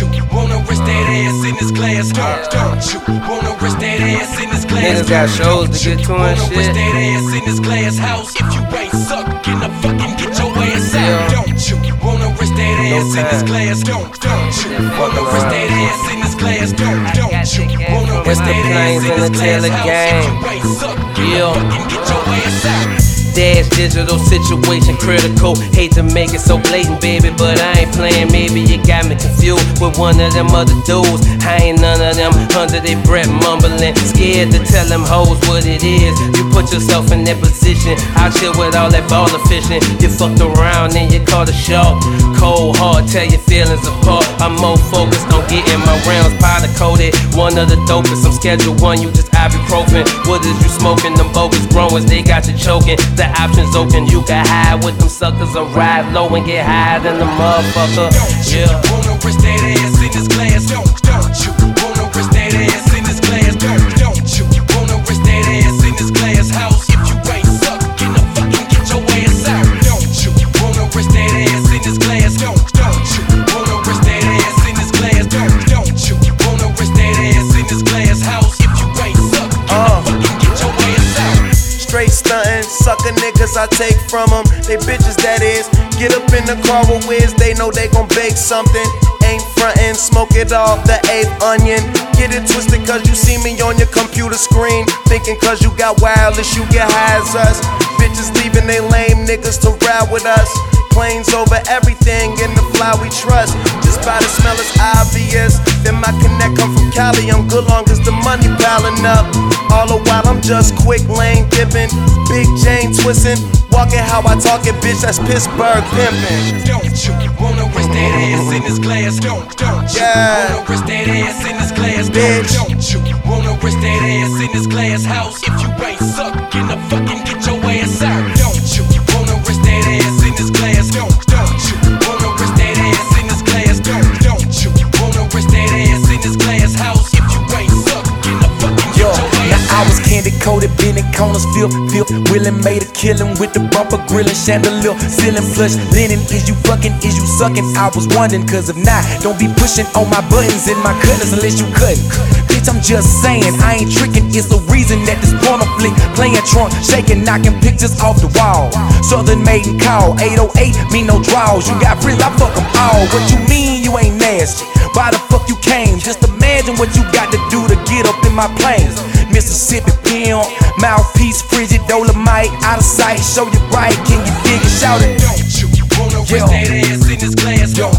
you wanna rest that ass in this glass? Don't, don't you wanna rest that ass in this glass? Niggas got shows to get to and Wanna rest shit. that ass in this glass house? If you ain't sucking, I fucking get your ass out. Yeah. Don't you wanna rest that ass in this time. glass? Don't, don't you Yeah, wanna fuck rest around. that ass in this glass? Don't, don't you wanna It's rest the that ass in this the glass house? If you ain't sucking, Yeah. I fucking get your ass out. Dash digital situation critical. Hate to make it so blatant, baby, but I ain't playing. Maybe you got me confused with one of them other dudes. I ain't none of them under their breath mumbling. Scared to tell them hoes what it is. You put yourself in that position. I chill with all that baller fishing. You fucked around and you caught a shark. Cold hard, tear your feelings apart. I'm more focused on getting my rounds powder coated. One of the dopest. I'm schedule one, you just ibuprofen. What is you smoking? Them bogus growers, they got you choking. The options open, you can hide with them suckers or ride low and get higher than the motherfucker. Yeah. wanna rest that ass in this glass? Sucker niggas I take from them. They bitches, that is. Get up in the car with Wiz, they know they gon' bake something. Ain't frontin', smoke it off the eighth onion. Get it twisted cause you see me on your computer screen. Thinking cause you got wireless, you get high as us. Bitches leaving they lame niggas to ride with us. Planes over everything in the fly we trust. Just by the smell it's obvious. Then my connect come from Cali. I'm good long as the money piling up. All the while just quick lane dipping. Big chain twisting. Walking how I talk it, bitch. That's Pittsburgh pimping. Don't you wanna rest that ass in this glass? Don't, don't you Yeah. wanna rest that ass in this glass? Bitch. Don't, don't you wanna rest that ass in this glass house? If you ain't in corners, feel, feel, willing, made a killing with the bumper grilling, chandelier, ceiling flush, linen. Is you fucking, is you sucking? I was wondering, cause if not, don't be pushing on my buttons and my cutters unless you couldn't. Bitch, I'm just saying, I ain't tricking, it's the reason that this porno flick playing trunk, shaking, knocking pictures off the wall. Southern maiden call, 808, me no draws. You got frills, I fuck 'em all. What you mean you ain't nasty? Why the fuck you came? Just imagine what you got to do to get up in my planes. Mississippi pimp, mouthpiece, frigid, Dolemite, out of sight, show you right. Can you dig it? Shout it. Don't you wanna Yo. that ass in this glass? Don't,